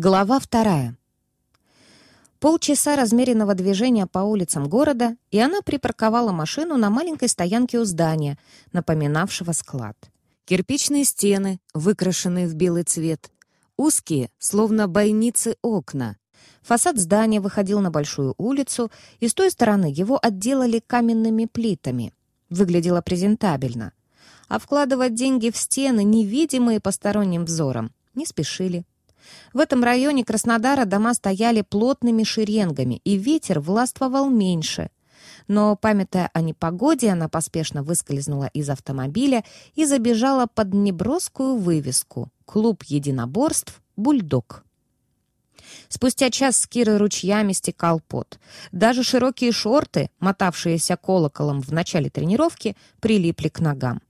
Глава вторая. Полчаса размеренного движения по улицам города, и она припарковала машину на маленькой стоянке у здания, напоминавшего склад. Кирпичные стены, выкрашенные в белый цвет, узкие, словно бойницы окна. Фасад здания выходил на большую улицу, и с той стороны его отделали каменными плитами. Выглядело презентабельно. А вкладывать деньги в стены, невидимые посторонним взором, не спешили. В этом районе Краснодара дома стояли плотными шеренгами, и ветер властвовал меньше. Но, памятая о непогоде, она поспешно выскользнула из автомобиля и забежала под неброскую вывеску «Клуб единоборств «Бульдог». Спустя час с Кирой ручьями стекал пот. Даже широкие шорты, мотавшиеся колоколом в начале тренировки, прилипли к ногам.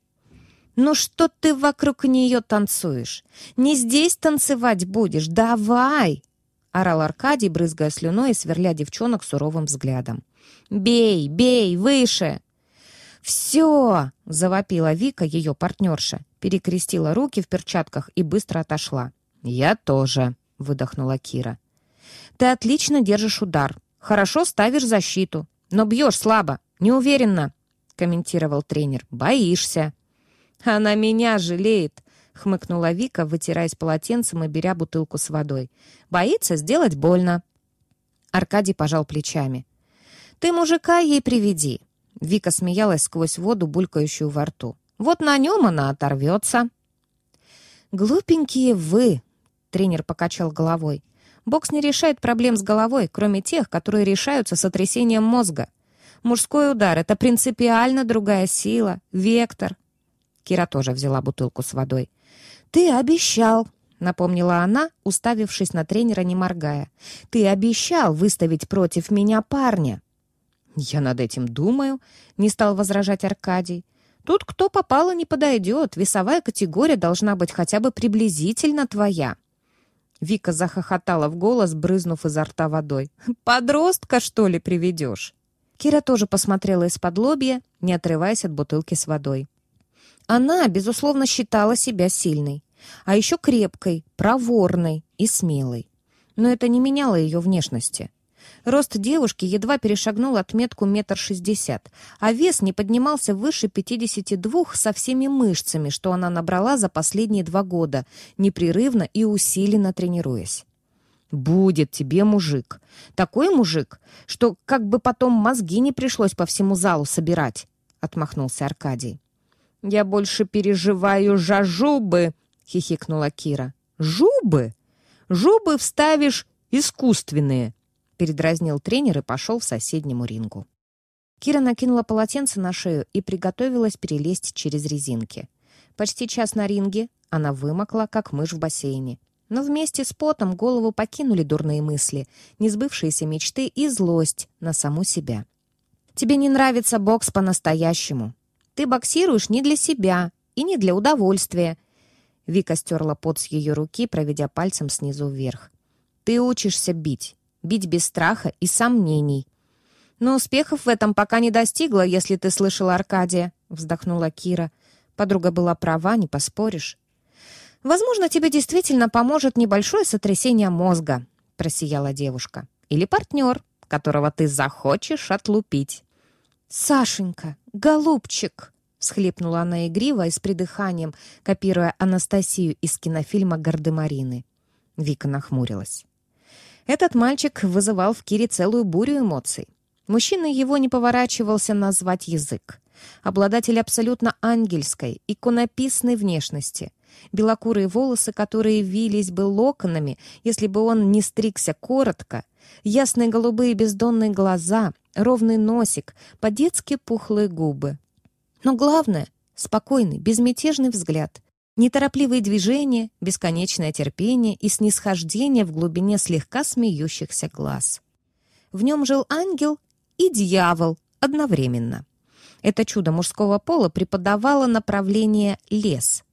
«Ну что ты вокруг нее танцуешь? Не здесь танцевать будешь? Давай!» — орал Аркадий, брызгая слюной и сверля девчонок суровым взглядом. «Бей, бей, выше!» «Все!» — завопила Вика, ее партнерша, перекрестила руки в перчатках и быстро отошла. «Я тоже!» — выдохнула Кира. «Ты отлично держишь удар, хорошо ставишь защиту, но бьешь слабо, неуверенно», — комментировал тренер. «Боишься». «Она меня жалеет», — хмыкнула Вика, вытираясь полотенцем и беря бутылку с водой. «Боится сделать больно». Аркадий пожал плечами. «Ты мужика ей приведи». Вика смеялась сквозь воду, булькающую во рту. «Вот на нем она оторвется». «Глупенькие вы!» — тренер покачал головой. «Бокс не решает проблем с головой, кроме тех, которые решаются сотрясением мозга. Мужской удар — это принципиально другая сила, вектор, Кира тоже взяла бутылку с водой. «Ты обещал», — напомнила она, уставившись на тренера, не моргая. «Ты обещал выставить против меня парня». «Я над этим думаю», — не стал возражать Аркадий. «Тут кто попало не подойдет. Весовая категория должна быть хотя бы приблизительно твоя». Вика захохотала в голос, брызнув изо рта водой. «Подростка, что ли, приведешь?» Кира тоже посмотрела из-под лобья, не отрываясь от бутылки с водой. Она, безусловно, считала себя сильной, а еще крепкой, проворной и смелой. Но это не меняло ее внешности. Рост девушки едва перешагнул отметку метр шестьдесят, а вес не поднимался выше 52 со всеми мышцами, что она набрала за последние два года, непрерывно и усиленно тренируясь. «Будет тебе мужик. Такой мужик, что как бы потом мозги не пришлось по всему залу собирать», — отмахнулся Аркадий. «Я больше переживаю за жубы», — хихикнула Кира. «Жубы? Жубы вставишь искусственные», — передразнил тренер и пошел в соседнему рингу. Кира накинула полотенце на шею и приготовилась перелезть через резинки. Почти час на ринге она вымокла, как мышь в бассейне. Но вместе с потом голову покинули дурные мысли, несбывшиеся мечты и злость на саму себя. «Тебе не нравится бокс по-настоящему», ты боксируешь не для себя и не для удовольствия». Вика стерла пот с ее руки, проведя пальцем снизу вверх. «Ты учишься бить. Бить без страха и сомнений». «Но успехов в этом пока не достигла, если ты слышала Аркадия», — вздохнула Кира. Подруга была права, не поспоришь. «Возможно, тебе действительно поможет небольшое сотрясение мозга», — просияла девушка. «Или партнер, которого ты захочешь отлупить». «Сашенька, голубчик!» — всхлипнула она игриво и с придыханием, копируя Анастасию из кинофильма «Гардемарины». Вика нахмурилась. Этот мальчик вызывал в Кире целую бурю эмоций. Мужчина его не поворачивался назвать язык. Обладатель абсолютно ангельской, иконописной внешности. Белокурые волосы, которые вились бы локонами, если бы он не стригся коротко. Ясные голубые бездонные глаза, ровный носик, по-детски пухлые губы. Но главное — спокойный, безмятежный взгляд, неторопливые движения, бесконечное терпение и снисхождение в глубине слегка смеющихся глаз. В нем жил ангел и дьявол одновременно. Это чудо мужского пола преподавало направление «лес»,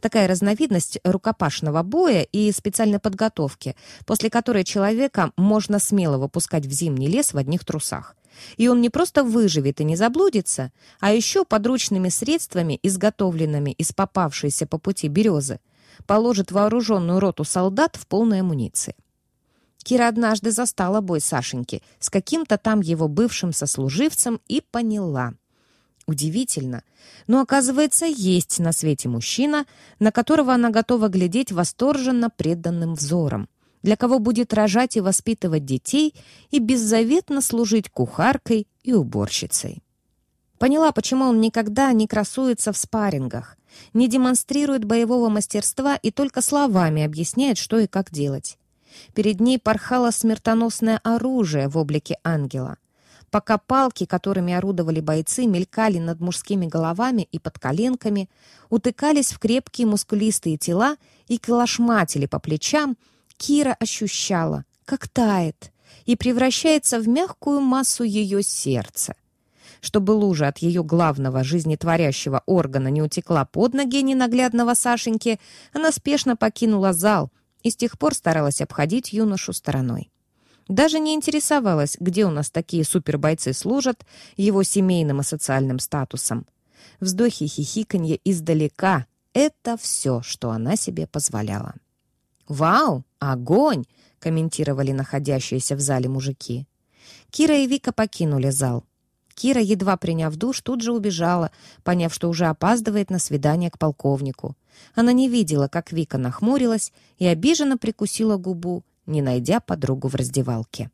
такая разновидность рукопашного боя и специальной подготовки, после которой человека можно смело выпускать в зимний лес в одних трусах. И он не просто выживет и не заблудится, а еще подручными средствами, изготовленными из попавшейся по пути березы, положит вооруженную роту солдат в полной амуниции. Кира однажды застала бой Сашеньки с каким-то там его бывшим сослуживцем и поняла. Удивительно, но оказывается, есть на свете мужчина, на которого она готова глядеть восторженно преданным взором, для кого будет рожать и воспитывать детей и беззаветно служить кухаркой и уборщицей. Поняла, почему он никогда не красуется в спаррингах, не демонстрирует боевого мастерства и только словами объясняет, что и как делать. Перед ней порхало смертоносное оружие в облике ангела. Пока палки, которыми орудовали бойцы, мелькали над мужскими головами и под коленками, утыкались в крепкие мускулистые тела и калашматили по плечам, Кира ощущала, как тает и превращается в мягкую массу ее сердца. Чтобы лужа от ее главного жизнетворящего органа не утекла под ноги ненаглядного Сашеньки, она спешно покинула зал и с тех пор старалась обходить юношу стороной. Даже не интересовалась, где у нас такие супербойцы служат, его семейным и социальным статусом. Вздохи и хихиканье издалека — это все, что она себе позволяла. «Вау! Огонь!» — комментировали находящиеся в зале мужики. Кира и Вика покинули зал. Кира, едва приняв душ, тут же убежала, поняв, что уже опаздывает на свидание к полковнику. Она не видела, как Вика нахмурилась и обиженно прикусила губу, не найдя подругу в раздевалке.